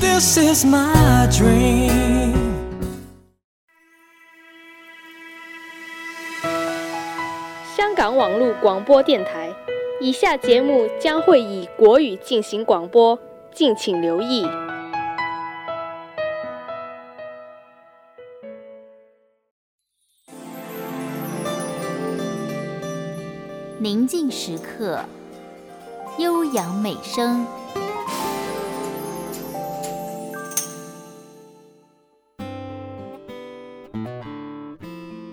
This is my dream. 香港网络广播电台，以下节目将会以国语进行广播，敬请留意。宁静时刻，悠扬美声。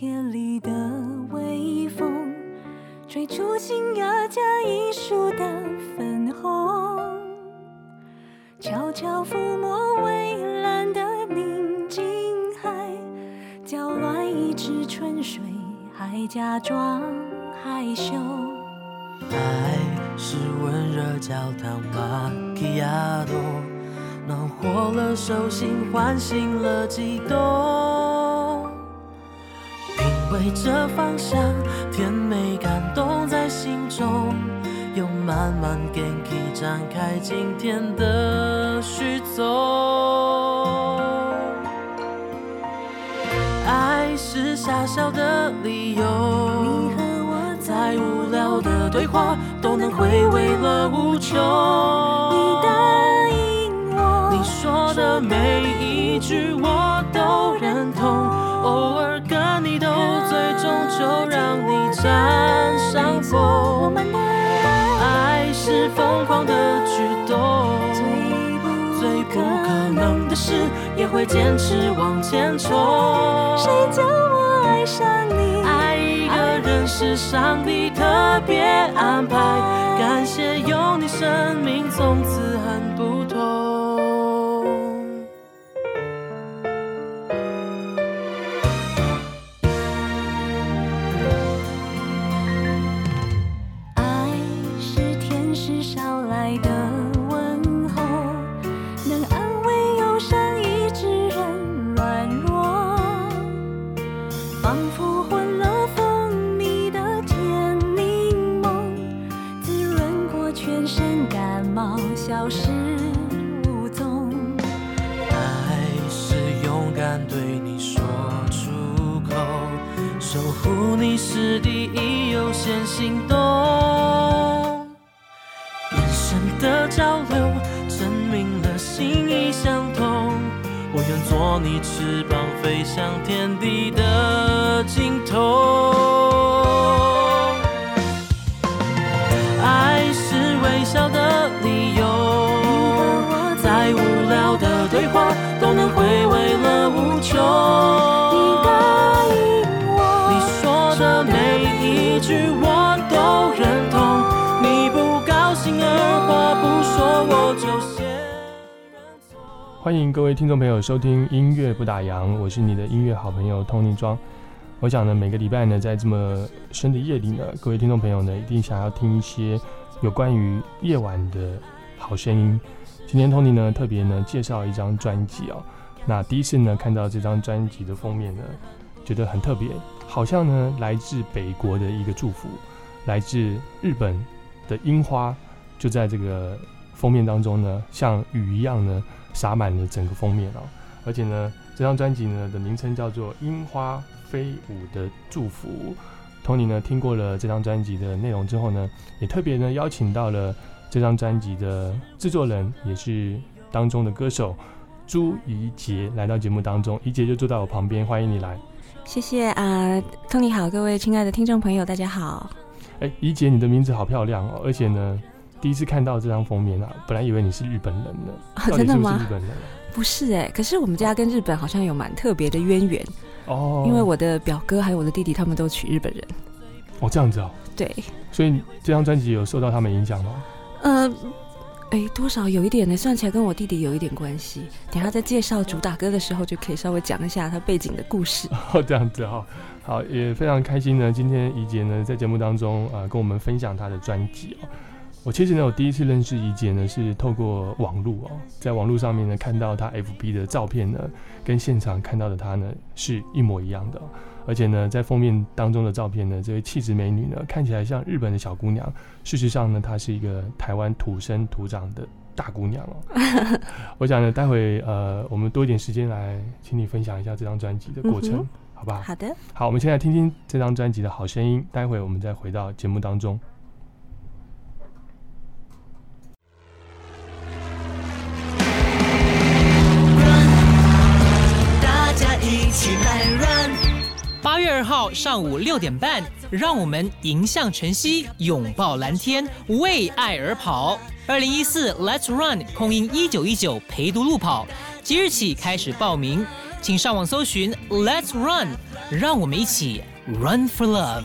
天里的微风，吹出新芽加一树的粉红，悄悄抚摸蔚蓝的宁静海，搅乱一池春水，还假装害羞。爱是温热焦糖玛奇亚朵，暖和了手心，唤醒了悸动。品味着芳香，甜美感动在心中，又慢慢给你展开今天的序奏。爱是傻笑的理由。你和我再无聊的对话都能回味了无穷。你答应我，你说的每一句我都认同，偶尔斗最，终就让你占上爱爱是疯狂的举动，最最不可能的事也会坚持往前冲。谁叫我爱上你？爱一个人是上帝特别安排，感谢有你，生命从此很不仿佛混了蜂蜜的甜柠檬，滋润过全身感冒，消失无踪。爱是勇敢对你说出口，守护你是第一优先行动。眼神的交流证明了心意相通，我愿做你翅膀飞向天地的尽头。爱是微笑的理由，再无聊的对话都能回味了无穷。你答应我，你说的每一句我都认同，你不高兴二话不说我就先。欢迎各位听众朋友收听音乐不打烊，我是你的音乐好朋友 Tony 庄。我想呢，每个礼拜呢，在这么深的夜里呢，各位听众朋友呢，一定想要听一些有关于夜晚的好声音。今天 Tony 呢，特别呢介绍一张专辑哦。那第一次呢看到这张专辑的封面呢，觉得很特别，好像呢来自北国的一个祝福，来自日本的樱花，就在这个封面当中呢，像雨一样呢洒满了整个封面哦。而且呢，这张专辑呢的名称叫做《樱花飞舞的祝福》。Tony 呢听过了这张专辑的内容之后呢，也特别呢邀请到了这张专辑的制作人，也是当中的歌手朱怡杰来到节目当中。怡杰就坐在我旁边，欢迎你来。谢谢啊，Tony 好，各位亲爱的听众朋友，大家好。哎，怡杰，你的名字好漂亮哦，而且呢，第一次看到这张封面啊，本来以为你是日本人呢，真的吗是不是日本人？不是哎、可是我们家跟日本好像有蛮特别的渊源，哦，因为我的表哥还有我的弟弟他们都娶日本人。哦这样子哦，对，所以这张专辑有受到他们影响吗？呃，哎，多少有一点呢，算起来跟我弟弟有一点关系。等下在介绍主打歌的时候，就可以稍微讲一下他背景的故事。哦，这样子哈、好，也非常开心呢。今天怡杰呢在节目当中啊、呃跟我们分享他的专辑哦。我其实呢，我第一次认识怡姐呢是透过网络哦，在网络上面呢看到她 FB 的照片呢，跟现场看到的她呢是一模一样的哦、而且呢，在封面当中的照片呢，这位气质美女呢看起来像日本的小姑娘，事实上呢，她是一个台湾土生土长的大姑娘哦。我想呢，待会呃，我们多一点时间来，请你分享一下这张专辑的过程，嗯好不好？好的，好，我们先来听听这张专辑的好声音，待会我们再回到节目当中。一起来 run。八月二号上午六点半，让我们迎向晨曦，拥抱蓝天，为爱而跑。二零一四 Let's Run 空音一九一九陪读路跑，即日起开始报名，请上网搜寻 Let's Run，让我们一起 Run for Love。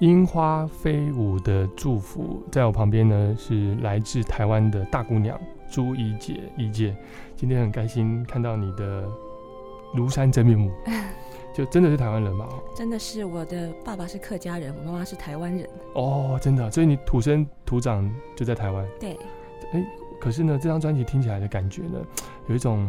樱花飞舞的祝福，在我旁边呢是来自台湾的大姑娘朱怡姐，怡姐，今天很开心看到你的庐山真面目，就真的是台湾人吗？真的是我的爸爸是客家人，我妈妈是台湾人。哦，真的，所以你土生土长就在台湾。对，哎，可是呢，这张专辑听起来的感觉呢，有一种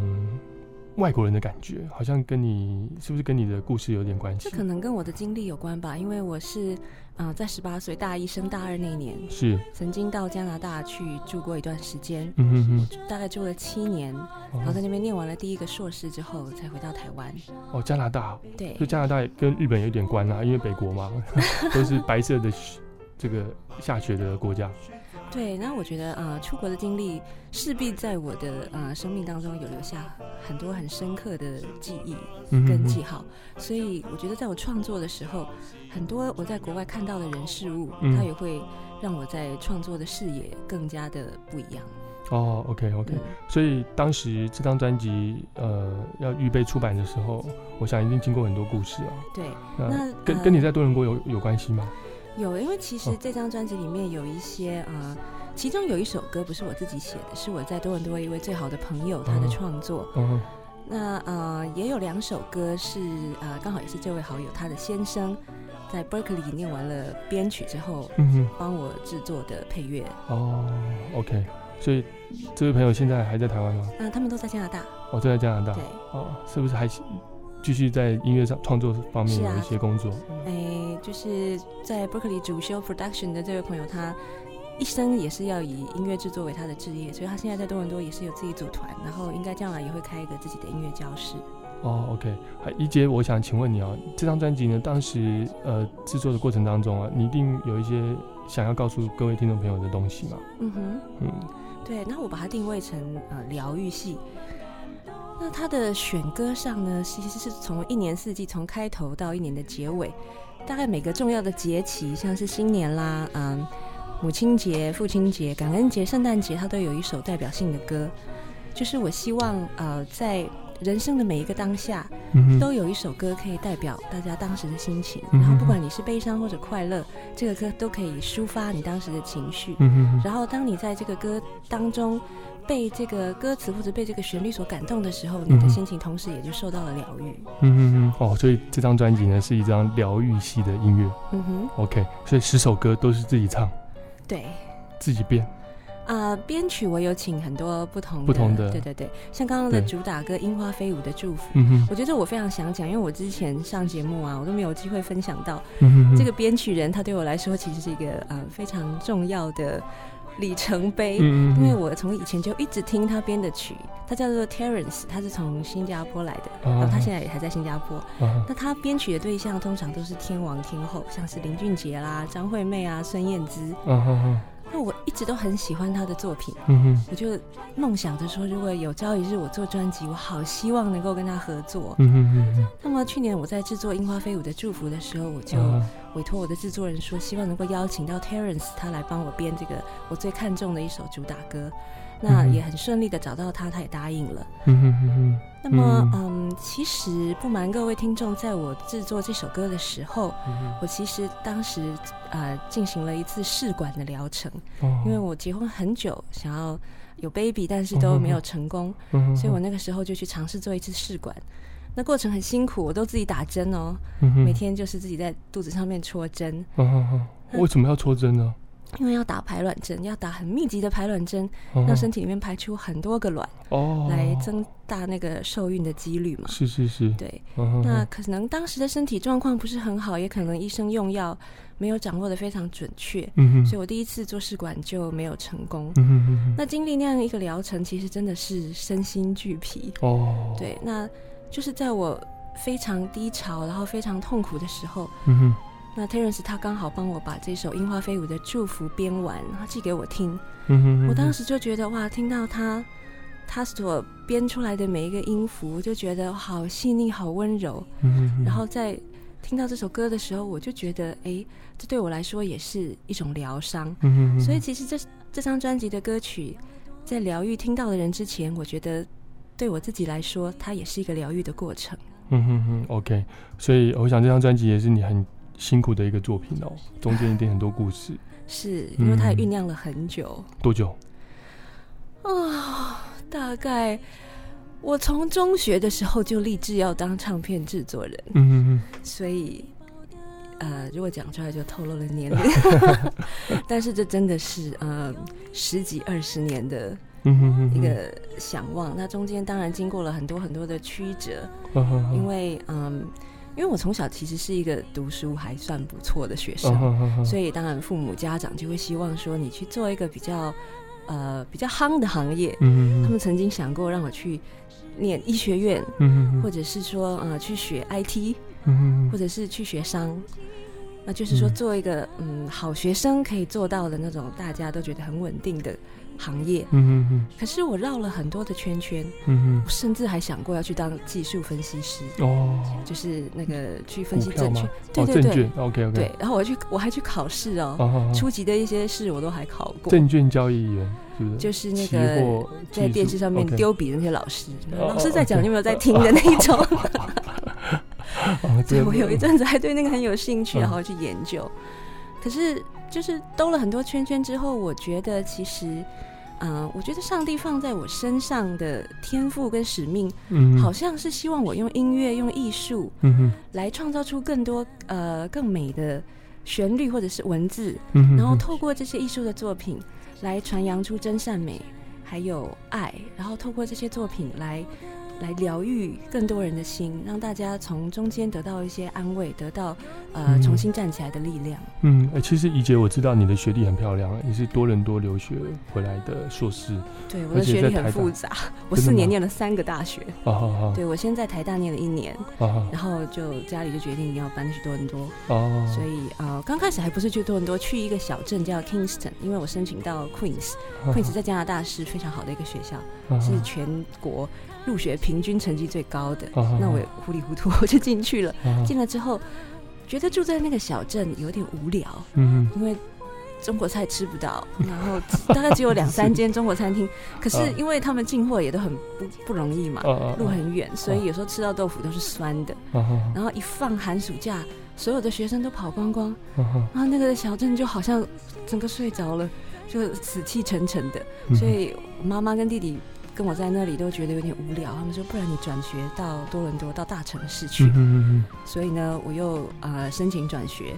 外国人的感觉，好像跟你是不是跟你的故事有点关系这？可能跟我的经历有关吧，因为我是，呃，在十八岁大一升大二那年，是曾经到加拿大去住过一段时间，嗯哼哼大概住了七年，然后在那边念完了第一个硕士之后，才回到台湾。哦，加拿大，对就加拿大跟日本有点关啊，因为北国嘛，都是白色的雪这个下雪的国家。对，那我觉得呃，出国的经历势必在我的呃生命当中有留下很多很深刻的记忆跟记号，所以我觉得在我创作的时候，很多我在国外看到的人事物，嗯它也会让我在创作的视野更加的不一样。哦，OK OK，、所以当时这张专辑呃要预备出版的时候，我想一定经过很多故事啊。对，那跟跟你在多伦国有有关系吗？有，因为其实哦这张专辑里面有一些呃，其中有一首歌不是我自己写的，是我在多伦多一位最好的朋友他的哦创作。嗯那呃，也有两首歌是呃，刚好也是这位好友他的先生在 Berkeley 念完了编曲之后，嗯哼帮我制作的配乐。哦，OK，所以这位朋友现在还在台湾吗？嗯、他们都在加拿大。哦，都在加拿大。对。哦，是不是还继续在音乐上创作方面有一些工作？哎，就是在 Berkeley 主修 production 的这位朋友，他一生也是要以音乐制作为他的职业，所以他现在在多伦多也是有自己组团，然后应该将来也会开一个自己的音乐教室。哦，OK，还一杰，我想请问你啊，这张专辑呢，当时呃制作的过程当中啊，你一定有一些想要告诉各位听众朋友的东西嘛？嗯哼，嗯，对，那我把它定位成呃疗愈系。那它的选歌上呢，其实是从一年四季，从开头到一年的结尾，大概每个重要的节气，像是新年啦，嗯，母亲节、父亲节、感恩节、圣诞节，它都有一首代表性的歌。就是我希望呃，在人生的每一个当下，嗯都有一首歌可以代表大家当时的心情。嗯然后不管你是悲伤或者快乐，这个歌都可以抒发你当时的情绪。然后当你在这个歌当中被这个歌词或者被这个旋律所感动的时候，你的心情同时也就受到了疗愈。嗯嗯嗯，哦，所以这张专辑呢是一张疗愈系的音乐。嗯哼，OK，所以十首歌都是自己唱，对。自己编。啊，编曲我有请很多不同的，不同的对对对，像刚刚的主打歌《樱花飞舞的祝福》，嗯哼我觉得我非常想讲，因为我之前上节目啊，我都没有机会分享到，嗯哼哼这个编曲人他对我来说其实是一个呃非常重要的里程碑，因为我从以前就一直听他编的曲，他叫做 Terence，他是从新加坡来的，啊。然后他现在也还在新加坡。啊。那他编曲的对象通常都是天王天后，像是林俊杰啦、张惠妹啊、孙燕姿。那我一直都很喜欢他的作品，嗯哼我就梦想着说，如果有朝一日我做专辑，我好希望能够跟他合作。嗯哼哼哼那么去年我在制作《樱花飞舞的祝福》的时候，我就啊委托我的制作人说，希望能够邀请到 Terence 他来帮我编这个我最看重的一首主打歌。那嗯也很顺利的找到他，他也答应了。嗯哼哼哼。那么，嗯嗯，其实不瞒各位听众，在我制作这首歌的时候，嗯我其实当时呃进行了一次试管的疗程，哦因为我结婚很久，想要有 baby，但是都没有成功，所以我那个时候就去尝试做一次试管。那过程很辛苦，我都自己打针哦，嗯每天就是自己在肚子上面戳针。为什么要戳针呢？因为要打排卵针，要打很密集的排卵针，哦。让身体里面排出很多个卵，哦，来增大那个受孕的几率嘛。是是是，对，那可能当时的身体状况不是很好，也可能医生用药没有掌握的非常准确，嗯哼。所以我第一次做试管就没有成功。嗯哼嗯哼。那经历那样一个疗程，其实真的是身心俱疲。哦，对，那就是在我非常低潮，然后非常痛苦的时候，嗯哼，那 Terence 他刚好帮我把这首《樱花飞舞》的祝福编完，然后寄给我听。嗯哼，我当时就觉得哇，听到他他所编出来的每一个音符，我就觉得好细腻、好温柔。嗯哼哼然后在听到这首歌的时候，我就觉得，哎，这对我来说也是一种疗伤。嗯哼哼所以其实这这张专辑的歌曲，在疗愈听到的人之前，我觉得对我自己来说，它也是一个疗愈的过程。嗯哼哼，OK，所以我想这张专辑也是你很辛苦的一个作品哦，中间一定很多故事。是因为它酝酿了很久多久？啊、大概我从中学的时候就立志要当唱片制作人，嗯哼哼，所以呃，如果讲出来就透露了年龄，但是这真的是呃十几二十年的嗯哼哼哼一个想望。那中间当然经过了很多很多的曲折，因为嗯。因为我从小其实是一个读书还算不错的学生所以当然父母家长就会希望说你去做一个比较呃比较夯的行业。他们曾经想过让我去念医学院，或者是说呃去学 IT，、或者是去学商。那就是说，嗯做一个嗯好学生可以做到的那种大家都觉得很稳定的行业。嗯嗯嗯可是我绕了很多的圈圈，嗯我甚至还想过要去当技术分析师。哦，就是那个去分析证券，对哦对。对证券，OK，OK。对，然后我去我还去考试哦，初级的一些试我都还考过，证券交易员是不是？就是那期个在电视上面 OK 丢笔的那些老师，哦老师在讲，OK。你有没有在听的那一种？对我有一阵子还对那个很有兴趣，嗯。然后去研究。可是就是兜了很多圈圈之后，我觉得其实，嗯、我觉得上帝放在我身上的天赋跟使命，嗯好像是希望我用音乐、用艺术，嗯哼。来创造出更多呃更美的旋律或者是文字，嗯然后透过这些艺术的作品来传扬出真善美，还有爱，然后透过这些作品来来疗愈更多人的心，让大家从中间得到一些安慰，得到呃嗯重新站起来的力量。嗯，哎、其实怡姐，我知道你的学历很漂亮，你是多伦多留学回来的硕士，对，我的学历很复杂，我四年念了三个大学。啊好好对，我先在台大念了一年，啊然后就家里就决定要搬去多伦多。哦所以呃，刚开始还不是去多伦多，去一个小镇叫 Kingston，因为我申请到 Queens，Queens、在加拿大是非常好的一个学校，啊是全国入学平均成绩最高的。啊那我也糊里糊涂 我就进去了，啊进来之后觉得住在那个小镇有点无聊，嗯因为中国菜吃不到，然后大概只有两三间中国餐厅，可是啊因为他们进货也都很不不容易嘛路很远，所以有时候吃到豆腐都是酸的。然后一放寒暑假，所有的学生都跑光光，然后那个小镇就好像整个睡着了，就死气沉沉的。嗯所以我妈妈跟弟弟跟我在那里都觉得有点无聊，他们说不然你转学到多伦多到大城市去。嗯哼嗯所以呢，我又呃申请转学，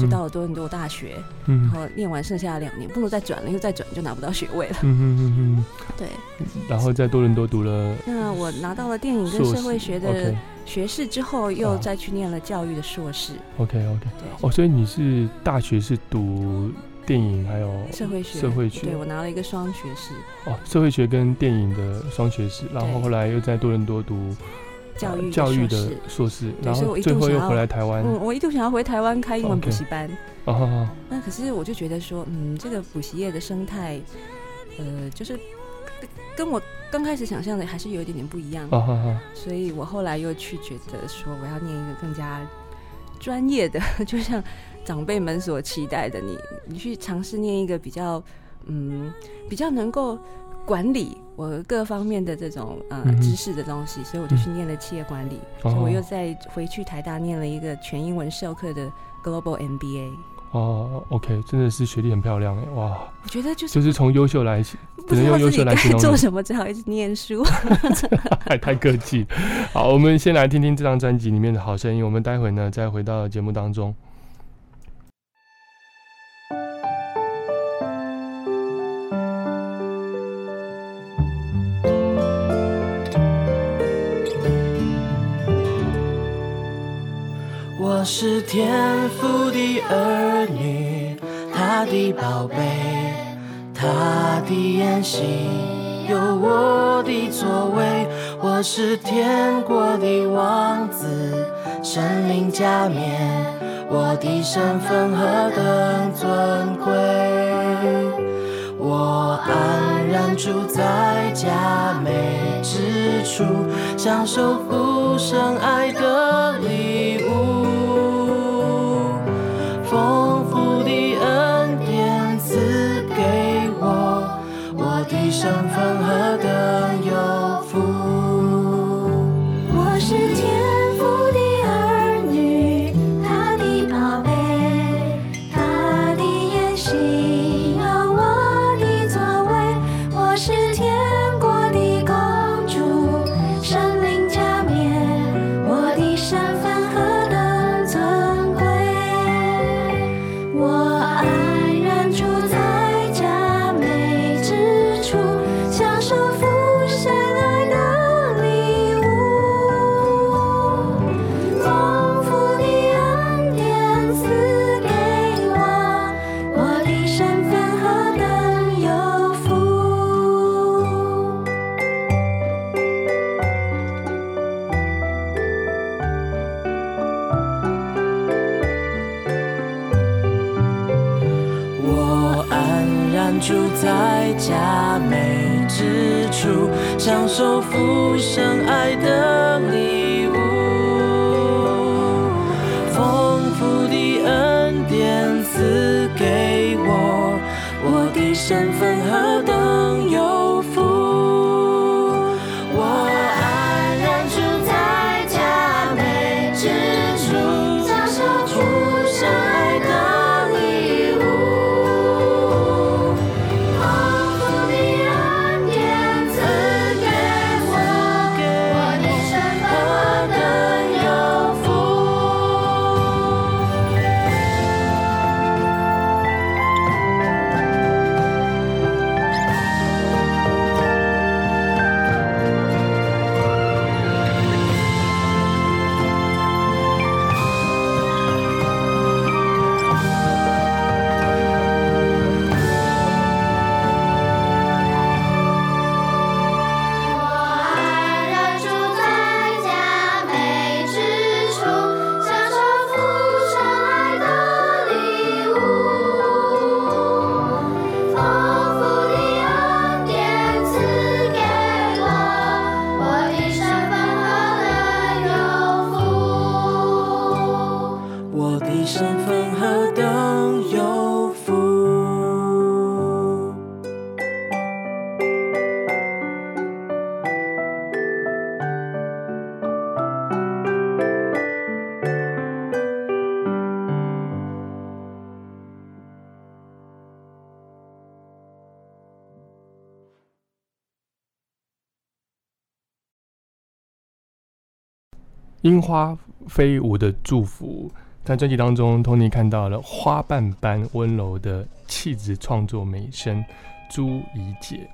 就到了多伦多大学，嗯。然后念完剩下的两年，不能再转了，因为再转就拿不到学位了。对，然后在多伦多读了那我拿到了电影跟社会学的学士之后，又啊。再去念了教育的硕士。OK OK，对。哦，所以你是大学是读电影还有社会学，社会学。对我拿了一个双学士，哦，社会学跟电影的双学士，然后对。后来又在多伦多读教育教育的硕士。然后最后又回来台湾。嗯，我一度想要回台湾开英文补习班，啊哈哈那可是我就觉得说，嗯，这个补习业的生态，呃，就是跟我刚开始想象的还是有一点点不一样，啊哈哈所以我后来又去觉得说，我要念一个更加专业的，就像长辈们所期待的，你你去尝试念一个比较，嗯，比较能够管理我各方面的这种呃嗯知识的东西，所以我就去念了企业管理，哦所以我又再回去台大念了一个全英文授课的 Global MBA。哦，OK，真的是学历很漂亮哎，哇！我觉得就是就是从优秀来，不只能用优秀来形容，做什么，只好一直念书。太太客气。好，我们先来听听这张专辑里面的好声音，我们待会呢再回到节目当中。我是天父的儿女，他的宝贝，他的筵席有我的座位。我是天国的王子，神灵加冕，我的身份何等尊贵。我安然住在佳美之处，享受父神爱的礼绽放身份何等有福。樱花飞舞的祝福，在专辑当中，Tony 看到了花瓣般温柔的气质创作美声朱怡姐。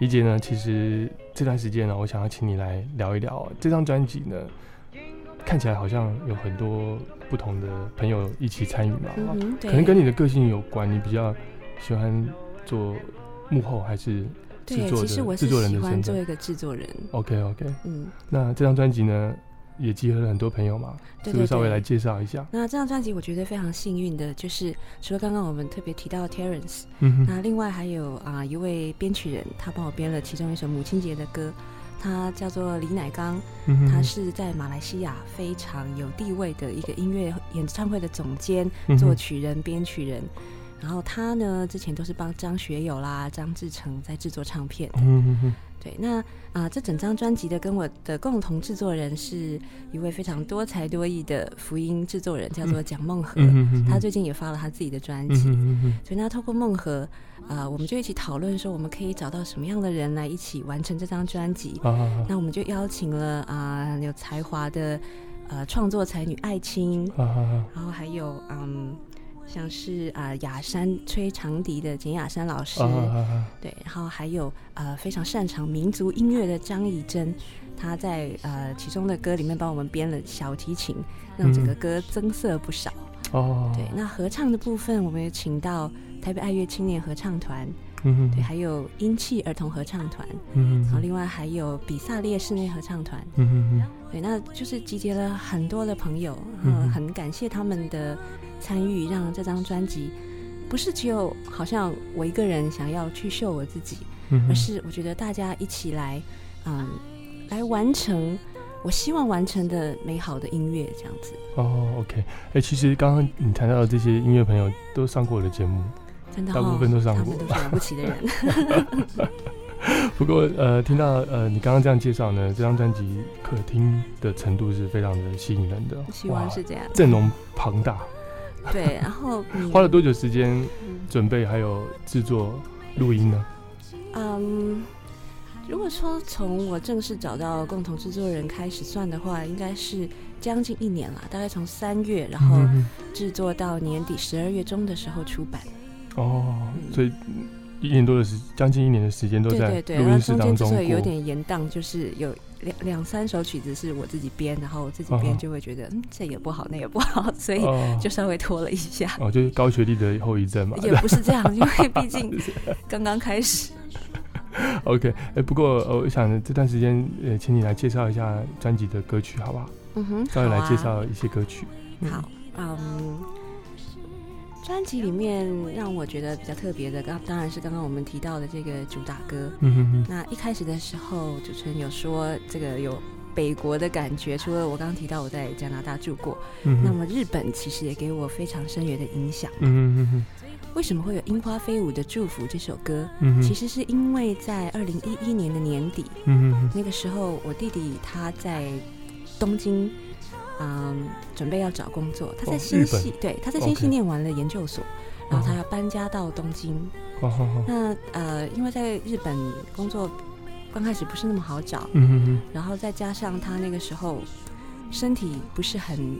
怡姐呢，其实这段时间呢，我想要请你来聊一聊这张专辑呢，看起来好像有很多不同的朋友一起参与嘛，嗯可能跟你的个性有关，你比较喜欢做幕后还是制对，作其实我是的制作人喜的身份欢做一个制作人。？OK OK，嗯，那这张专辑呢，也集合了很多朋友嘛，对对是不是稍微来介绍一下？那这张专辑我觉得非常幸运的，就是除了刚刚我们特别提到的 Terence，、嗯那另外还有啊、一位编曲人，他帮我编了其中一首母亲节的歌，他叫做李乃刚，嗯他是在马来西亚非常有地位的一个音乐演唱会的总监、嗯作曲人、编曲人。然后他呢，之前都是帮张学友啦、张志成在制作唱片。嗯哼哼对，那啊、这整张专辑的跟我的共同制作人是一位非常多才多艺的福音制作人，叫做蒋梦和。他最近也发了他自己的专辑，所以那透过梦和，啊，我们就一起讨论说，我们可以找到什么样的人来一起完成这张专辑。那我们就邀请了啊、有才华的呃创作才女艾青，然后还有嗯像是啊、呃雅山吹长笛的简雅山老师，对，然后还有呃非常擅长民族音乐的张怡珍，他在呃其中的歌里面帮我们编了小提琴，让整个嗯歌增色不少。哦，对，那合唱的部分，我们也请到台北爱乐青年合唱团，嗯哼。对，还有英气儿童合唱团，嗯哼然后另外还有比萨列室内合唱团，嗯哼哼。对，那就是集结了很多的朋友，嗯很感谢他们的参与，让这张专辑不是只有好像我一个人想要去秀我自己，嗯而是我觉得大家一起来，嗯，来完成我希望完成的美好的音乐，这样子。哦，OK，哎、其实刚刚你谈到的这些音乐朋友都上过我的节目，真的、哦，大部分都上过了不起的人。不过呃，听到呃你刚刚这样介绍呢，这张专辑可听的程度是非常的吸引人的，希望是这样阵容庞大。对，然后嗯花了多久时间准备还有制作录音呢？嗯，如果说从我正式找到共同制作人开始算的话，应该是将近一年了，大概从三月，然后嗯制作到年底十二月中的时候出版。哦，所以一年多的时，将近一年的时间都在对对对，录然后中音室当中间之所以有。点延宕，就是有两两三首曲子是我自己编，然后我自己编哦就会觉得，嗯，这也不好，那也不好，所以哦就稍微拖了一下。哦，就是高学历的后遗症嘛。也不是这样，因为毕竟刚刚开始。OK，哎、不过呃，我想这段时间呃，请你来介绍一下专辑的歌曲，好不好？嗯哼稍微来介绍一些歌曲。嗯好，嗯，专辑里面让我觉得比较特别的，刚当然是刚刚我们提到的这个主打歌。嗯哼哼那一开始的时候，主持人有说这个有北国的感觉，除了我刚刚提到我在加拿大住过，嗯那么日本其实也给我非常深远的影响。嗯哼哼哼为什么会有《樱花飞舞的祝福》这首歌？嗯其实是因为在二零一一年的年底，那个时候我弟弟他在东京，嗯，准备要找工作。他在新系，本对，他在新系念完了研究所，然后他要搬家到东京。那呃，因为在日本工作刚开始不是那么好找，嗯然后再加上他那个时候身体不是很，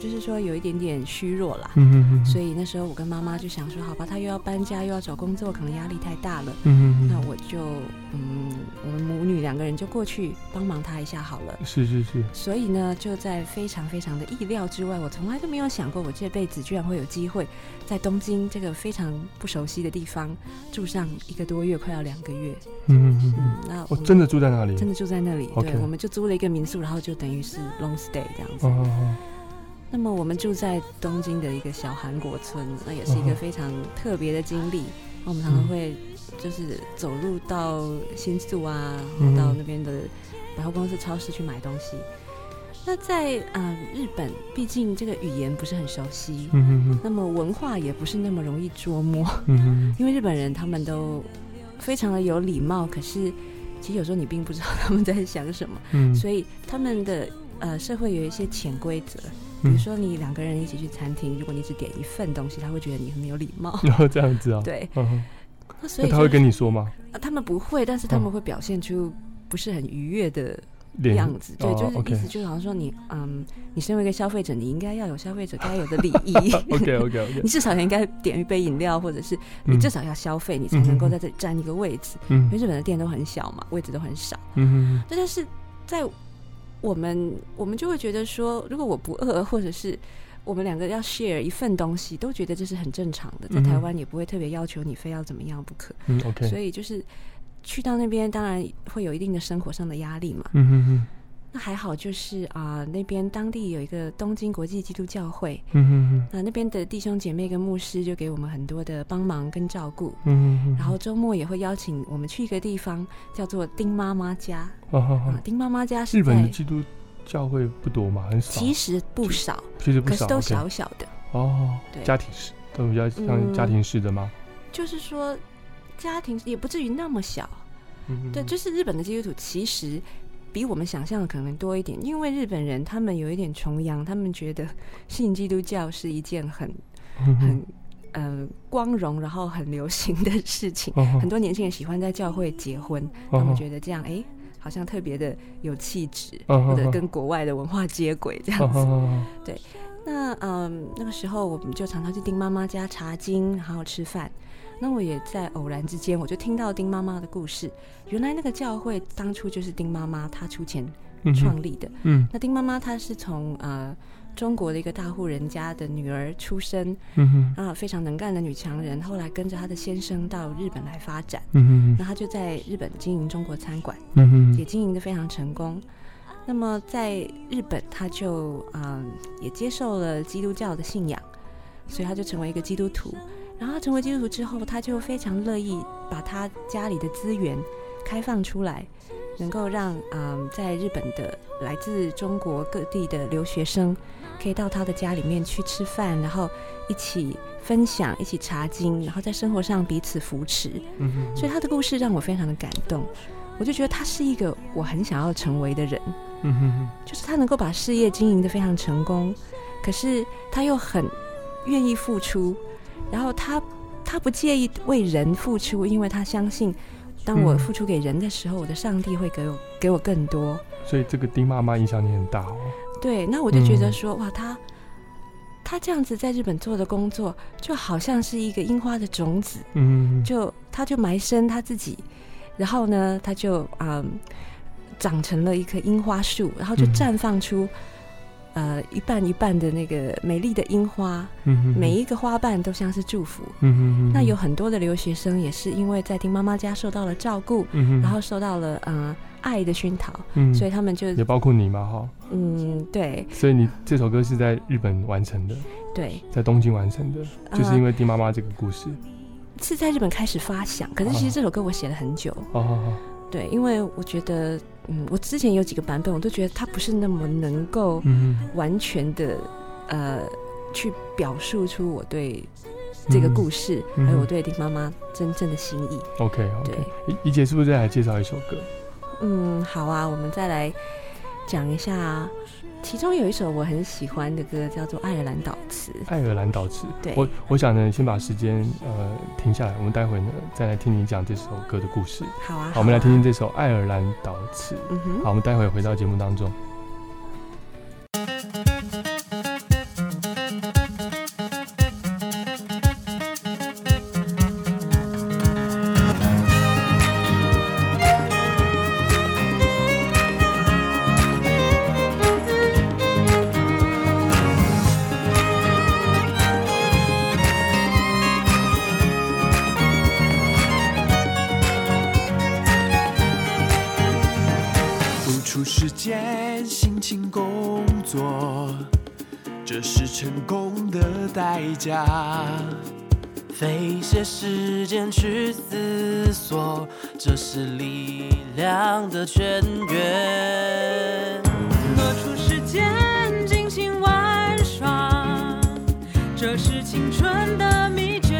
就是说有一点点虚弱啦，嗯嗯嗯所以那时候我跟妈妈就想说，好吧，她又要搬家又要找工作，可能压力太大了，那我就嗯，我们母女两个人就过去帮忙她一下好了。是是是，所以呢，就在非常非常的意料之外，我从来都没有想过，我这辈子居然会有机会在东京这个非常不熟悉的地方住上一个多月，快要两个月。嗯哼哼哼那我，真的住在那里？真的住在那里。对，我们就租了一个民宿，然后就等于是 long stay 这样子。哦哦那么我们住在东京的一个小韩国村，那也是一个哦非常特别的经历。我们常常会就是走路到新宿啊，然后到嗯那边的百货公司、超市去买东西。那在呃日本，毕竟这个语言不是很熟悉，嗯哼哼。那么文化也不是那么容易捉摸，嗯因为日本人他们都非常的有礼貌，可是其实有时候你并不知道他们在想什么，嗯。所以他们的呃社会有一些潜规则，比嗯如说你两个人一起去餐厅，如果你只点一份东西，他会觉得你很没有礼貌。然 后这样子啊？对嗯那所以那他会跟你说吗？呃他们不会，但是他们会表现出不是很愉悦的样子。对，哦就是意思就好像说你，嗯，你身为一个消费者，你应该要有消费者该有的礼仪。OK，OK，OK 你至少应该点一杯饮料，或者是你嗯至少要消费，你才能够在这里占一个位置。嗯因为日本的店都很小嘛，位置都很少。嗯哼这就是在我们我们就会觉得说，如果我不饿，或者是我们两个要 share 一份东西，都觉得这是很正常的。在台湾也不会特别要求你非要怎么样不可。嗯，OK 所以就是去到那边，当然会有一定的生活上的压力嘛。嗯哼哼那还好，就是啊、那边当地有一个东京国际基督教会，嗯哼哼那那边的弟兄姐妹跟牧师就给我们很多的帮忙跟照顾。嗯哼哼然后周末也会邀请我们去一个地方，叫做丁妈妈家。哦丁妈妈家是日本的基督教会不多嘛，很少。其实不少，其实不少可是都小小的。哦，对家庭式都比较像嗯家庭式的吗？就是说，家庭也不至于那么小。嗯对，就是日本的基督徒其实比我们想象的可能多一点，因为日本人他们有一点崇洋，他们觉得信基督教是一件很很呃光荣，然后很流行的事情。很多年轻人喜欢在教会结婚，他们觉得这样哎。好像特别的有气质，或者跟国外的文化接轨这样子。对，那嗯，那个时候我们就常常去丁妈妈家查经，然后吃饭。那我也在偶然之间，我就听到丁妈妈的故事。原来那个教会当初就是丁妈妈她出钱创立的。嗯那丁妈妈她是从呃中国的一个大户人家的女儿出身，嗯啊，非常能干的女强人，后来跟着她的先生到日本来发展。嗯哼哼那她就在日本经营中国餐馆，嗯哼也经营的非常成功。那么在日本，她就嗯也接受了基督教的信仰，所以她就成为一个基督徒。然后她成为基督徒之后，他就非常乐意把他家里的资源开放出来，能够让嗯在日本的来自中国各地的留学生，可以到他的家里面去吃饭，然后一起分享，一起查经，然后在生活上彼此扶持。嗯哼所以他的故事让我非常的感动，我就觉得他是一个我很想要成为的人。嗯哼就是他能够把事业经营的非常成功，可是他又很愿意付出，然后他他不介意为人付出，因为他相信，当我嗯。付出给人的时候，我的上帝会给我给我更多。所以这个丁妈妈影响你很大哦。对，那我就觉得嗯。说，哇，他他这样子在日本做的工作，就好像是一个樱花的种子，嗯。就他就埋身他自己，然后呢，他就嗯长成了一棵樱花树，然后就嗯。绽放出、呃一半一半的那个美丽的樱花，嗯哼哼每一个花瓣都像是祝福。嗯哼哼那有很多的留学生也是因为在丁妈妈家受到了照顾，然后受到了嗯、呃爱的熏陶，嗯所以他们就也包括你嘛哈。嗯对所以你这首歌是在日本完成的，对在东京完成的，呃就是因为丁妈妈这个故事。是在日本开始发想，可是其实这首歌我写了很久。哦，对，因为我觉得，嗯，我之前有几个版本，我都觉得它不是那么能够嗯完全的，呃，去表述出我对这个故事，嗯还有我对丁妈妈真正的心意。OK OK，对怡怡姐是不是再来介绍一首歌？嗯，好啊，我们再来讲一下，其中有一首我很喜欢的歌，叫做《爱尔兰岛词》。爱尔兰岛词。对我我想呢，先把时间呃停下来，我们待会呢再来听你讲这首歌的故事。好啊好，我们来听听这首《爱尔兰岛词》。嗯哼好，我们待会回到节目当中。家。费些时间去思索，这是力量的泉源。挪出时间尽情玩耍，这是青春的秘诀。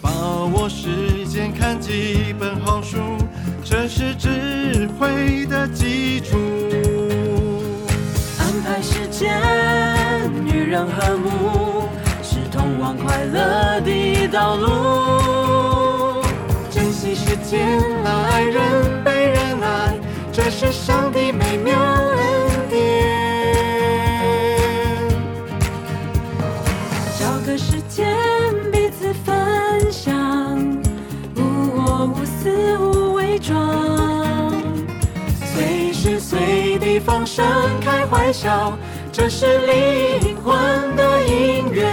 把握时间看几本好书，这是智慧的基础。安排时间人和睦，是通往快乐的道路。珍惜时间，爱人被人爱，这是上帝美妙恩典。找个时间彼此分享，无我无私无伪装。随时随地放声开怀笑，这是理魂的音乐。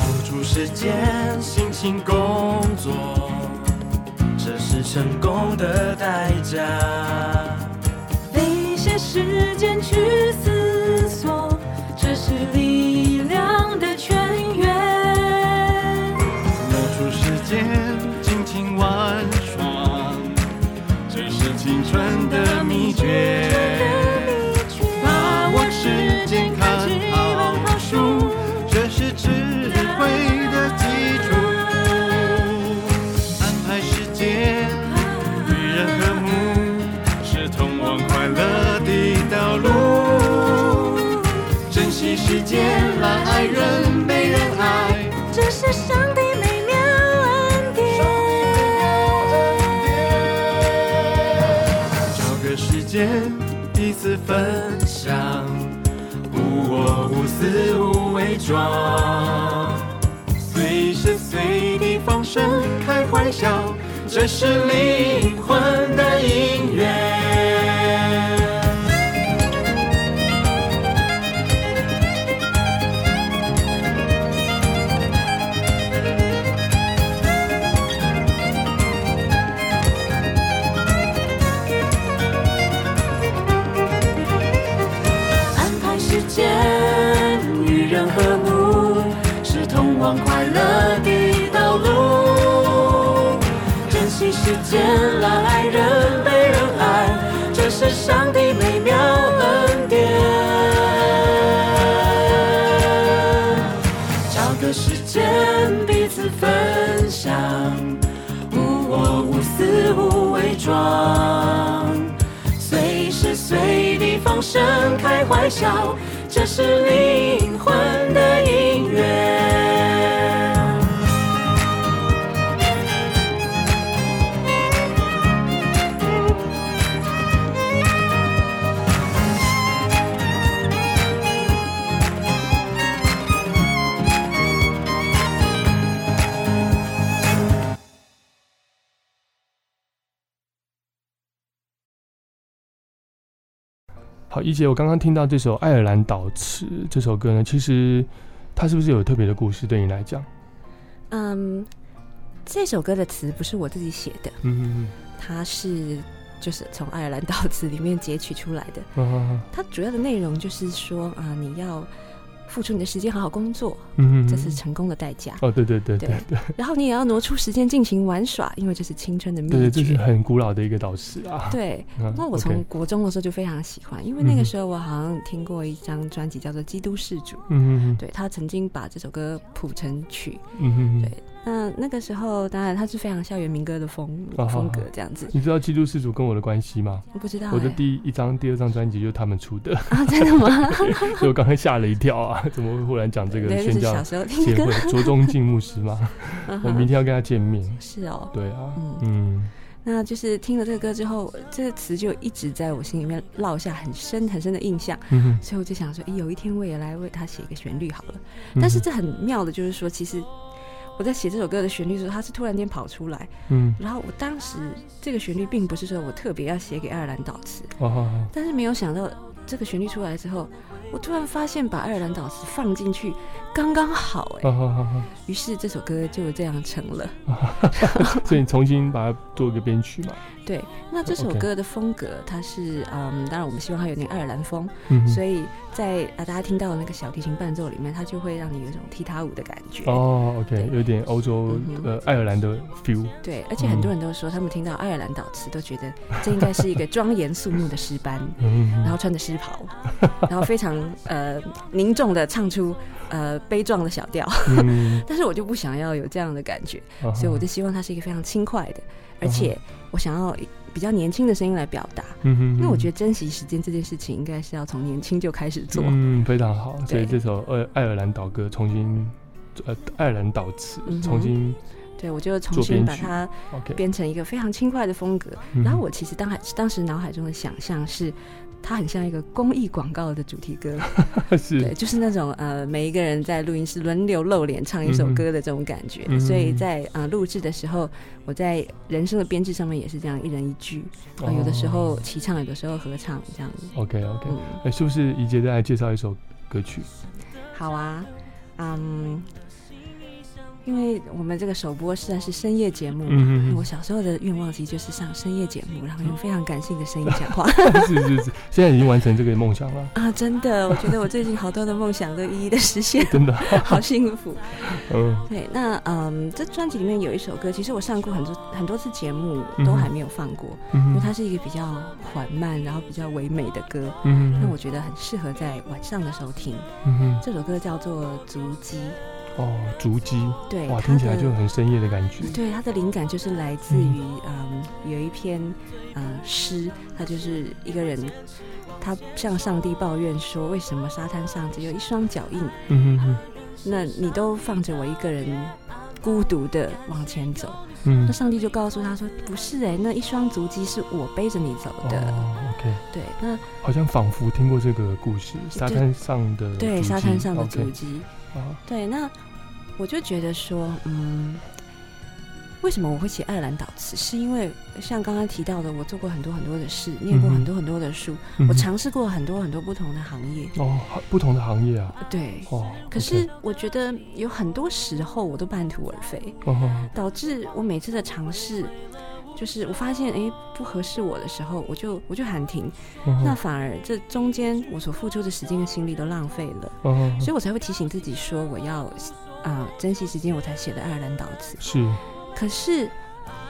付出时间，辛勤工作，这是成功的代价。时间去这是上帝美妙恩典。找个时间彼此分享，无我无私无伪装，随时随地放声开怀笑，这是灵魂的音乐。惜时间来爱人，被人爱，这是上帝美妙恩典。找个时间彼此分享，无我无私无伪装。随时随地放声开怀笑，这是灵魂的音乐。一姐，我刚刚听到这首《爱尔兰岛词》这首歌呢，其实它是不是有特别的故事对你来讲？嗯，这首歌的词不是我自己写的，嗯它是就是从爱尔兰岛词里面截取出来的。嗯嗯它主要的内容就是说啊，你要付出你的时间好好工作，嗯这是成功的代价。哦，对对对对对然后你也要挪出时间进行玩耍，因为这是青春的秘诀对，这是。很古老的一个导师啊。对 嗯，那我从国中的时候就非常喜欢，因为那个时候我好像听过一张专辑叫做《基督世主》，嗯嗯嗯对他曾经把这首歌谱成曲，嗯嗯嗯对，那那个时候当然他是非常校园民歌的风哦风格这样子，你知道《基督世主》跟我的关系吗？我不知道我的欸。第一张、第二张专辑就是他们出的。啊真的吗？所以我刚才吓了一跳啊！怎么会忽然讲这个宣教小时候听会？卓中进牧师嘛 嗯？哼。我明天要跟他见面。是哦。对啊，嗯。嗯。那就是听了这个歌之后，这个词就一直在我心里面烙下很深很深的印象，嗯所以我就想说，诶有一天我也来为他写一个旋律好了。嗯但是这很妙的就是说，其实我在写这首歌的旋律的时候，它是突然间跑出来，嗯。然后我当时这个旋律并不是说我特别要写给爱尔兰岛词，哦但是没有想到这个旋律出来之后，我突然发现把爱尔兰岛词放进去刚刚好哎、好好好好，于是这首歌就这样成了。所以你重新把它做一个编曲嘛？对，那这首歌的风格，它是嗯，当然我们希望它有点爱尔兰风，嗯所以在啊大家听到的那个小提琴伴奏里面，它就会让你有一种踢踏舞的感觉。哦，OK，有点欧洲嗯呃爱尔兰的 feel。对，而且很多人人都说，他们听到爱尔兰岛词都觉得这应该是一个庄严肃穆的诗班，嗯然后穿着诗袍，然后非常呃凝重的唱出呃悲壮的小调。嗯 但是我就不想要有这样的感觉，啊所以我就希望它是一个非常轻快的，而且我想要比较年轻的声音来表达。嗯哼因为我觉得珍惜时间这件事情，应该是要从年轻就开始做。嗯，非常好。所以这首呃爱尔兰岛歌重新呃爱尔兰岛词重新对，我就重新把它编成一个非常轻快的风格。嗯然后我其实当海当时脑海中的想象是，它很像一个公益广告的主题歌，是。对，就是那种呃每一个人在录音室轮流露脸唱一首歌的这种感觉。嗯。所以在呃录制的时候，我在人生的编制上面也是这样，一人一句，啊、有的时候齐唱，有的时候合唱这样。子。OK OK，嗯。哎，是不是怡杰再来介绍一首歌曲？好啊，嗯，因为我们这个首播实在是深夜节目我小时候的愿望其实就是上深夜节目，然后用非常感性的声音讲话。是是是，现在已经完成这个梦想了。啊，真的，我觉得我最近好多的梦想都一一的实现，真的 好幸福。嗯对，那嗯，这专辑里面有一首歌，其实我上过很多很多次节目，嗯都还没有放过，嗯因为它是一个比较缓慢，然后比较唯美的歌。嗯那我觉得很适合在晚上的时候听。嗯哼这首歌叫做《足迹》。哦，足迹，哇，对哇听起来就很深夜的感觉。对，它的灵感就是来自于嗯有一篇呃诗，它就是一个人他向上帝抱怨说，为什么沙滩上只有一双脚印？嗯哼那你都放着我一个人孤独的往前走。嗯那上帝就告诉他说，不是哎、那一双足迹是我背着你走的。哦，OK，对，那好像仿佛听过这个故事，沙滩上的对足迹沙滩上的足迹。啊对，那我就觉得说，嗯，为什么我会写爱尔兰岛词？是因为像刚刚提到的，我做过很多很多的事，念过很多很多的书，嗯我尝试过很多很多不同的行业。哦，不同的行业啊，对，哦，可是我觉得有很多时候我都半途而废，哦导致我每次的尝试，就是我发现哎不合适我的时候，我就我就喊停，嗯那反而这中间我所付出的时间跟心力都浪费了，嗯所以我才会提醒自己说我要啊、珍惜时间，我才写的爱尔兰岛词。是，可是《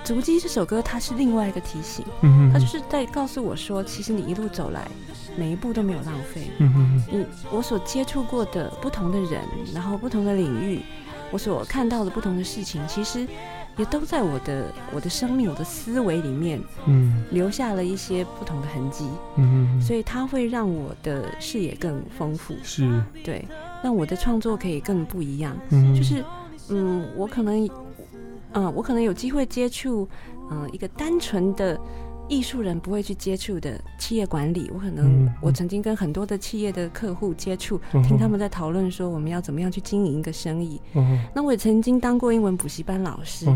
足迹》这首歌，它是另外一个提醒，嗯它就是在告诉我说，其实你一路走来，每一步都没有浪费。你我所接触过的不同的人，然后不同的领域，我所看到的不同的事情，其实也都在我的我的生命、我的思维里面，嗯留下了一些不同的痕迹。嗯所以它会让我的视野更丰富，是，对，让我的创作可以更不一样。嗯就是嗯，我可能，嗯、我可能有机会接触，嗯、一个单纯的艺术人不会去接触的企业管理。我可能、嗯我曾经跟很多的企业的客户接触，听他们在讨论说我们要怎么样去经营一个生意。那我也曾经当过英文补习班老师，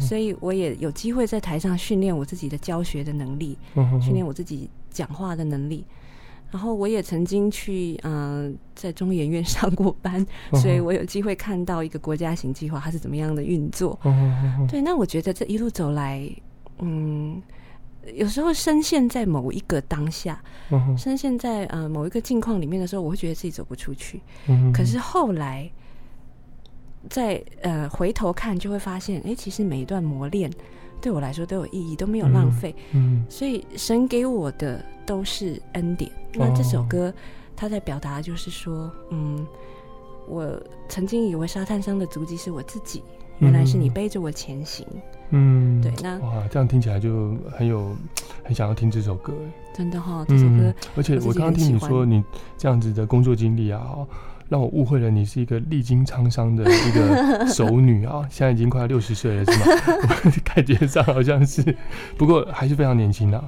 所以我也有机会在台上训练我自己的教学的能力，训练我自己讲话的能力。然后我也曾经去嗯、呃在中研院上过班，嗯所以我有机会看到一个国家型计划它是怎么样的运作。对，那我觉得这一路走来，嗯，有时候深陷在某一个当下，嗯深陷在呃某一个境况里面的时候，我会觉得自己走不出去。嗯可是后来，在呃回头看，就会发现，哎，其实每一段磨练对我来说都有意义，都没有浪费。嗯所以神给我的都是恩典。那这首歌，它在表达就是说，嗯，我曾经以为沙滩上的足迹是我自己，原来是你背着我前行。嗯，对那哇，这样听起来就很有 很想要听这首歌哎。真的哈、这首歌、嗯，而且我刚刚听你说你这样子的工作经历啊，哦让我误会了你是一个历经沧桑的一个熟女啊，现在已经快要六十岁了，是吗？感觉上好像是，不过还是非常年轻的、啊，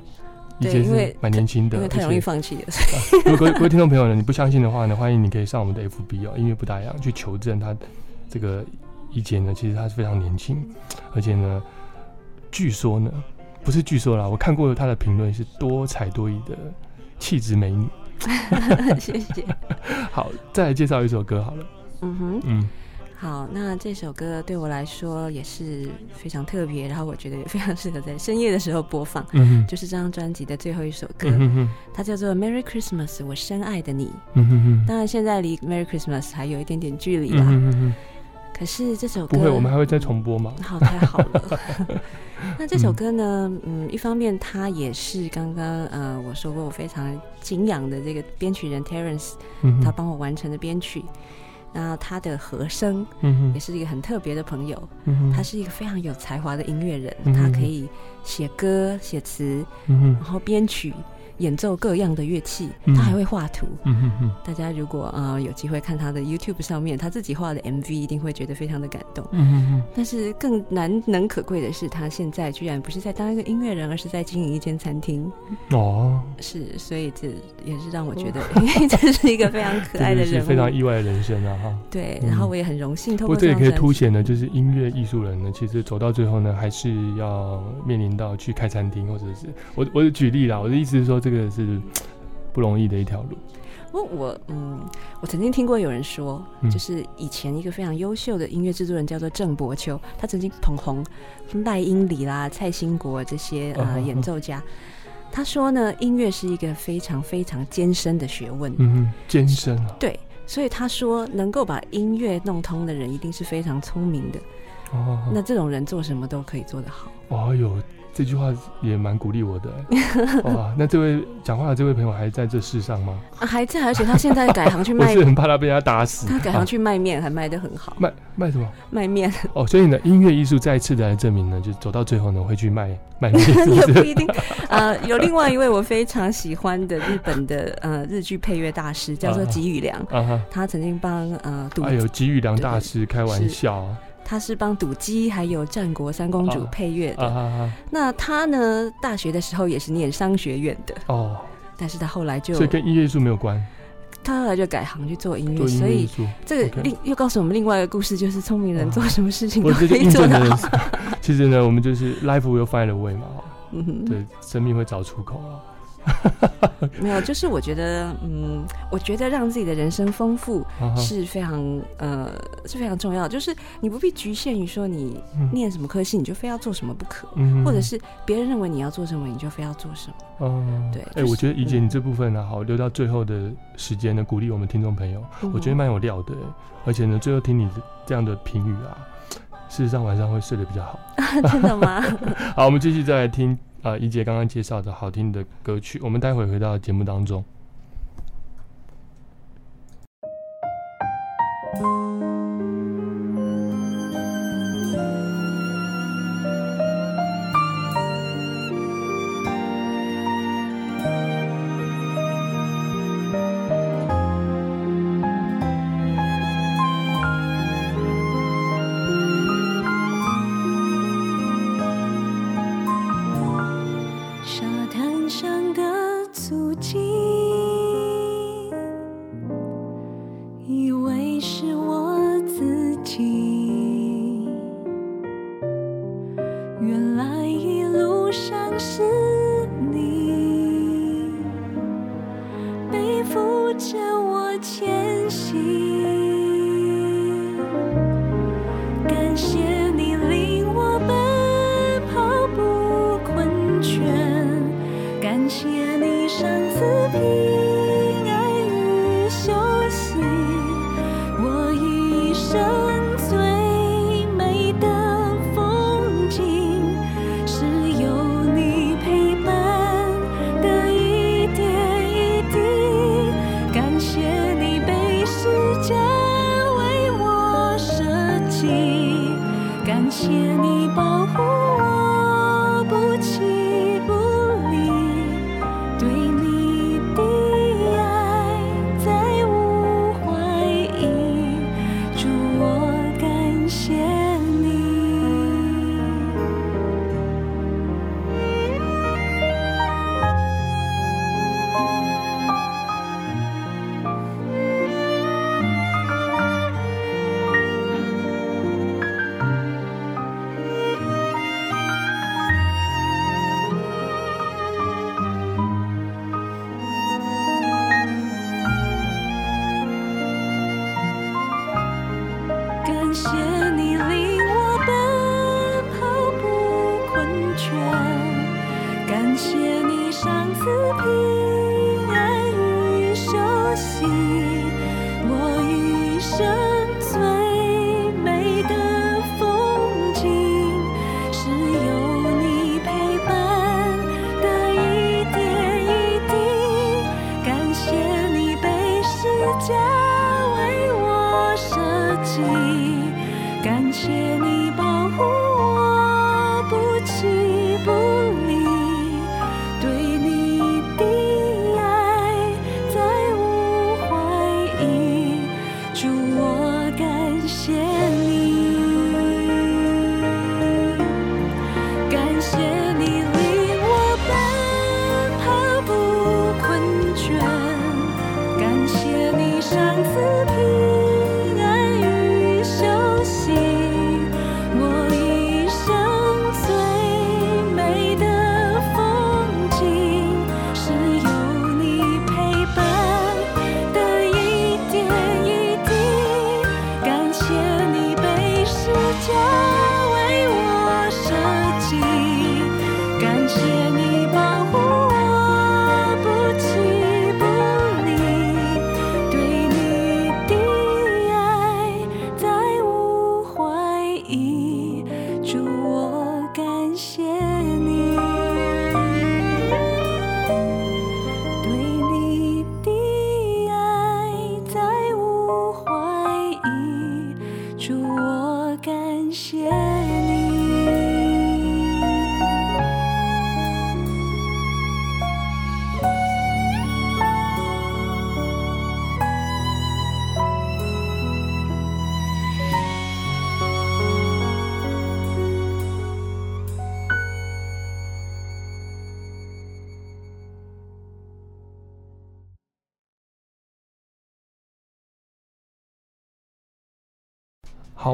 以前是对因为蛮年轻的，因为太容易放弃了。啊如果各位各位听众朋友呢，你不相信的话呢，欢迎你可以上我们的 FB 哦，音乐不打烊去求证他这个意见呢，其实他是非常年轻，而且呢，据说呢，不是据说啦，我看过他的评论是多才多艺的气质美女。谢谢。好，再来介绍一首歌好了。嗯哼，嗯好，那这首歌对我来说也是非常特别，然后我觉得也非常适合在深夜的时候播放。嗯哼就是这张专辑的最后一首歌，它叫做《Merry Christmas》，我深爱的你。嗯哼哼当然现在离 Merry Christmas 还有一点点距离啦。嗯可是这首歌不会，我们还会再重播吗？好，太好了。那这首歌呢，嗯，一方面它也是刚刚呃我说过我非常敬仰的这个编曲人 Terence，、嗯他帮我完成的编曲。那他的和声，嗯也是一个很特别的朋友。嗯他是一个非常有才华的音乐人，嗯他可以写歌、写词，嗯哼然后编曲、演奏各样的乐器，嗯他还会画图。嗯哼哼大家如果呃有机会看他的 YouTube 上面他自己画的 MV，一定会觉得非常的感动。嗯哼哼但是更难能可贵的是，他现在居然不是在当一个音乐人，而是在经营一间餐厅。哦，是，所以这也是让我觉得，因 为这是一个非常可爱的人是非常意外的人生啊！哈，对，嗯然后我也很荣幸透过不过这也可以凸显呢，就是音乐艺术人呢，其实走到最后呢，还是要面临到去开餐厅，或者是我我举例啦，我的意思是说，这个是不容易的一条路。我我嗯，我曾经听过有人说，嗯就是以前一个非常优秀的音乐制作人叫做郑伯秋，他曾经捧红赖英里啦、蔡兴国这些呃演奏家。他说呢，音乐是一个非常非常艰深的学问。嗯哼，艰深啊。对，所以他说，能够把音乐弄通的人，一定是非常聪明的。哦，那这种人做什么都可以做得好。哦哟，这句话也蛮鼓励我的欸。哇，那这位讲话的这位朋友还在这世上吗？啊还在，而且他现在改行去 我卖是，很怕他被人家打死。他改行啊去卖面，还卖的很好。卖卖什么？卖面哦，所以呢，音乐艺术再一次的来证明呢，就走到最后呢，会去卖卖面，是 也不一定。呃，有另外一位我非常喜欢的日本的呃日剧配乐大师，叫做吉宇良。啊哈，他曾经帮呃赌，哎呦，吉宇良大师开玩笑他是帮赌姬还有战国三公主啊。配乐的。那他呢，大学的时候也是念商学院的，哦，但是他后来就所以跟音乐艺术没有关，他后来就改行去做音乐，音所以。这个另又告诉我们另外一个故事，就是聪明人做什么事情都可以做得印证了。好。，其实呢，我们就是 life will find a way 嘛，哦嗯哼。对，生命会找出口了。没有，就是我觉得，嗯，我觉得让自己的人生丰富是非常呃是非常重要。就是你不必局限于说你嗯念什么科系，你就非要做什么不可，嗯或者是别人认为你要做什么，你就非要做什么。哦，对哎、就是我觉得怡姐你这部分呢、好留到最后的时间呢，鼓励我们听众朋友，嗯我觉得蛮有料的、哎而且呢，最后听你这样的评语啊，事实上晚上会睡得比较好。真的吗？好，我们继续再来听啊，一、姐刚刚介绍的好听的歌曲，我们待会回到节目当中。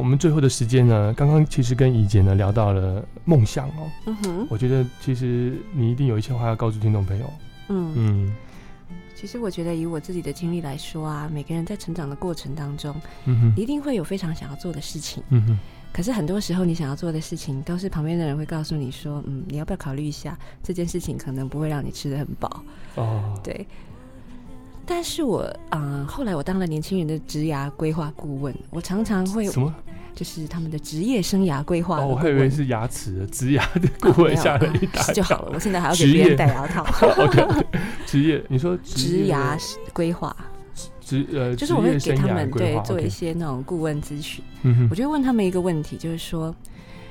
我们最后的时间呢，刚刚其实跟怡姐呢聊到了梦想哦，嗯哼，我觉得其实你一定有一些话要告诉听众朋友。嗯嗯其实我觉得以我自己的经历来说啊，每个人在成长的过程当中，嗯哼一定会有非常想要做的事情。嗯哼，可是很多时候，你想要做的事情，都是旁边的人会告诉你说：“嗯，你要不要考虑一下这件事情，可能不会让你吃的很饱。”哦，对。但是我啊、呃后来我当了年轻人的职涯规划顾问，我常常会什么？就是他们的职业生涯规划哦，我还以为是牙齿的植牙的顾问下了一大是就好了我现在还要给职别人戴牙套。OK，职业，你说职业？涯规划，职呃，就是我会给他们对做一些那种顾问咨询。嗯哼。我就会问他们一个问题，就是说，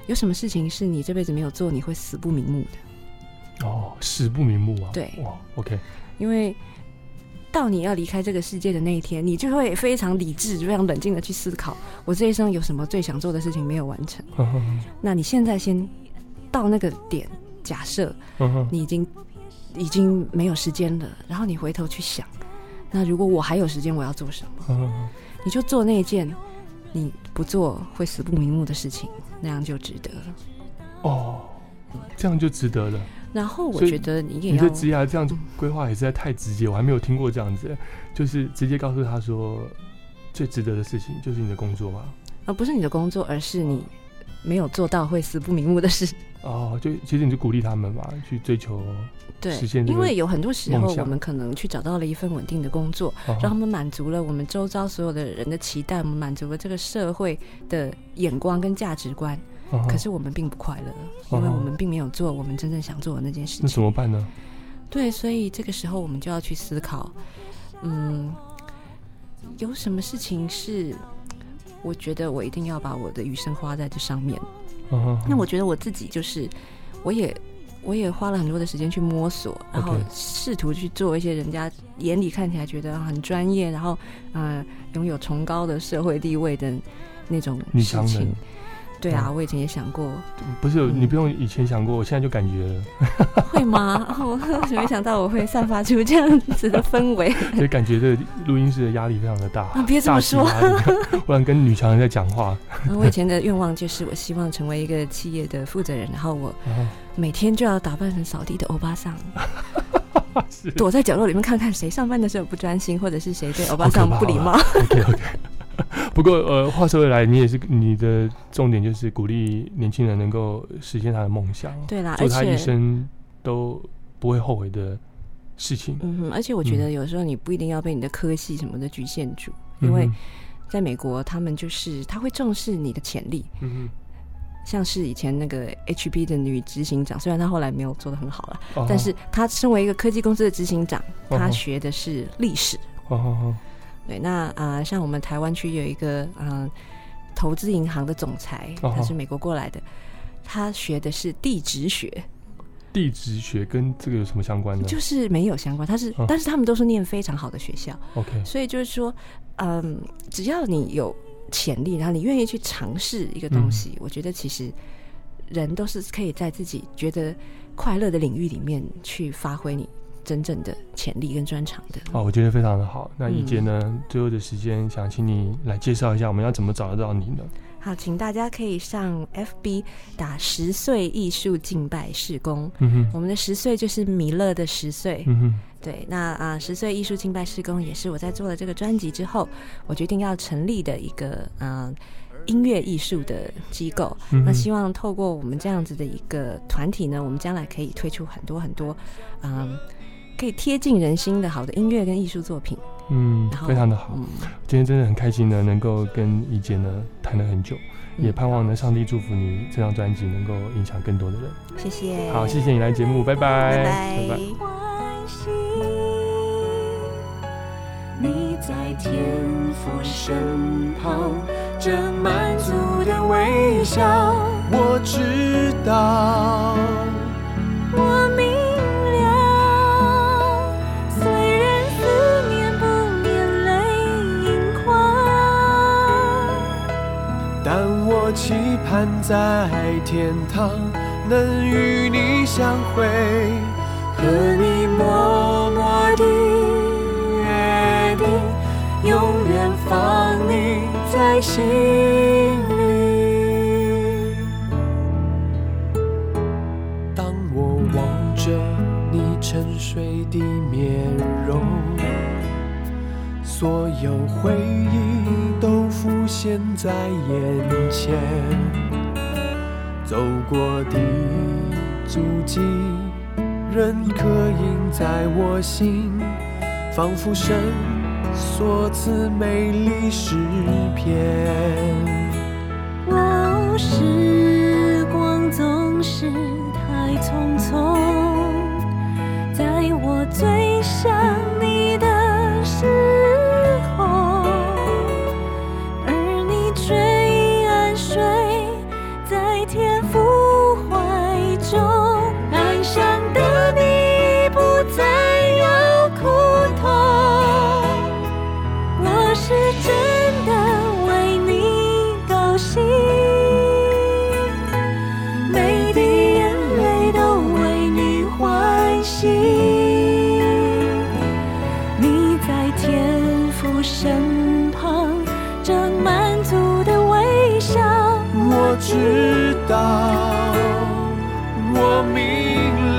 有什么事情是你这辈子没有做，你会死不瞑目的？哦，死不瞑目啊。对。哇，OK，因为到你要离开这个世界的那一天，你就会非常理智、非常冷静的去思考，我这一生有什么最想做的事情没有完成。那你现在先到那个点，假设你已经已经没有时间了，然后你回头去想，那如果我还有时间，我要做什么？你就做那一件你不做会死不瞑目的事情，那样就值得了。哦，这样就值得了。然后我觉得你也要你的职涯这样子规划也实在太直接，我还没有听过这样子，就是直接告诉他说，最值得的事情就是你的工作嘛。而不是你的工作，而是你没有做到会死不瞑目的事。哦，就其实你就鼓励他们嘛，去追求对实现，这个因为有很多时候我们可能去找到了一份稳定的工作，让他们满足了我们周遭所有的人的期待，我们满足了这个社会的眼光跟价值观。可是我们并不快乐，因为我们并没有做我们真正想做的那件事情那怎。么办呢？对，所以这个时候我们就要去思考，嗯，有什么事情是我觉得我一定要把我的余生花在这上面。那我觉得我自己就是，我也我也花了很多的时间去摸索，然后试图去做一些人家眼里看起来觉得很专业，然后呃拥有崇高的社会地位的那种事情。对啊，嗯我以前也想过，不是，你不用以前想过，我现在就感觉了，会吗？我没想到我会散发出这样子的氛围。所以感觉这个录音室的压力非常的大。啊别这么说压力不然跟女强人在讲话。我以前的愿望就是，我希望成为一个企业的负责人，然后我啊每天就要打扮成扫地的欧巴桑，躲在角落里面看看谁上班的时候不专心，或者是谁对欧巴桑不礼貌。OK OK。不过呃，话说回来，你也是你的重点就是鼓励年轻人能够实现他的梦想，对啦做他一生都不会后悔的事情。嗯哼，而且我觉得嗯有时候你不一定要被你的科系什么的局限住，嗯因为在美国他们就是他会重视你的潜力。嗯像是以前那个 HB 的女执行长，虽然她后来没有做的很好了，哦但是她身为一个科技公司的执行长，哦她学的是历史。哦对，那啊、呃像我们台湾区有一个嗯、呃投资银行的总裁，哦他是美国过来的，他学的是地质学，地质学跟这个有什么相关呢？就是没有相关，他是，哦但是他们都是念非常好的学校，OK，所以就是说，嗯，只要你有潜力，然后你愿意去尝试一个东西，嗯我觉得其实人都是可以在自己觉得快乐的领域里面去发挥你真正的潜力跟专长的。哦，我觉得非常的好。那嗯怡杰呢？最后的时间想请你来介绍一下，我们要怎么找得到你呢？好，请大家可以上 FB 打“十岁艺术敬拜事工”，嗯哼我们的十岁就是弥勒的十岁，嗯哼对，那啊，十岁艺术敬拜事工也是我在做了这个专辑之后，我决定要成立的一个嗯、音乐艺术的机构。嗯那希望透过我们这样子的一个团体呢，我们将来可以推出很多很多嗯、可以贴近人心的好的音乐跟艺术作品。嗯非常的好。嗯今天真的很开心呢，能够跟怡姐呢谈了很久，嗯也盼望呢上帝祝福你这张专辑能够影响更多的人。谢谢。好，谢谢你来节目，拜拜，拜拜你在天父身旁，这满足的微笑，我知道，我明盼在天堂能与你相会，和你默默的约定，永远放你在心里。当我望着你沉睡的面容，所有回忆都浮现在眼。过的足迹仍刻印在我心，仿佛神所赐美丽诗篇。哦，时光总是太匆匆，在我最在天父身旁，正满足的微笑。我知道，我明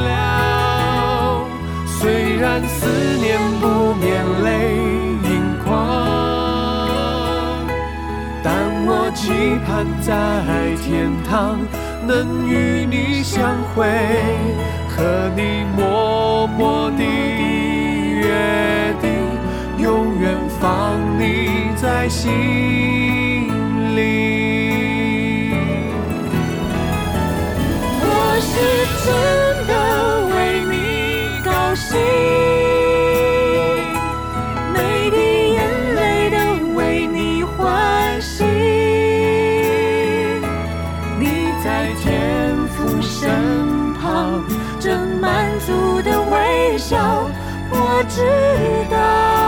了。虽然思念不免泪盈眶，但我期盼在天堂能与你相会，和你默默地，永远放你在心里。我是真的为你高兴，每滴眼泪都为你欢喜。你在天父身旁，正满足的微笑，我知道。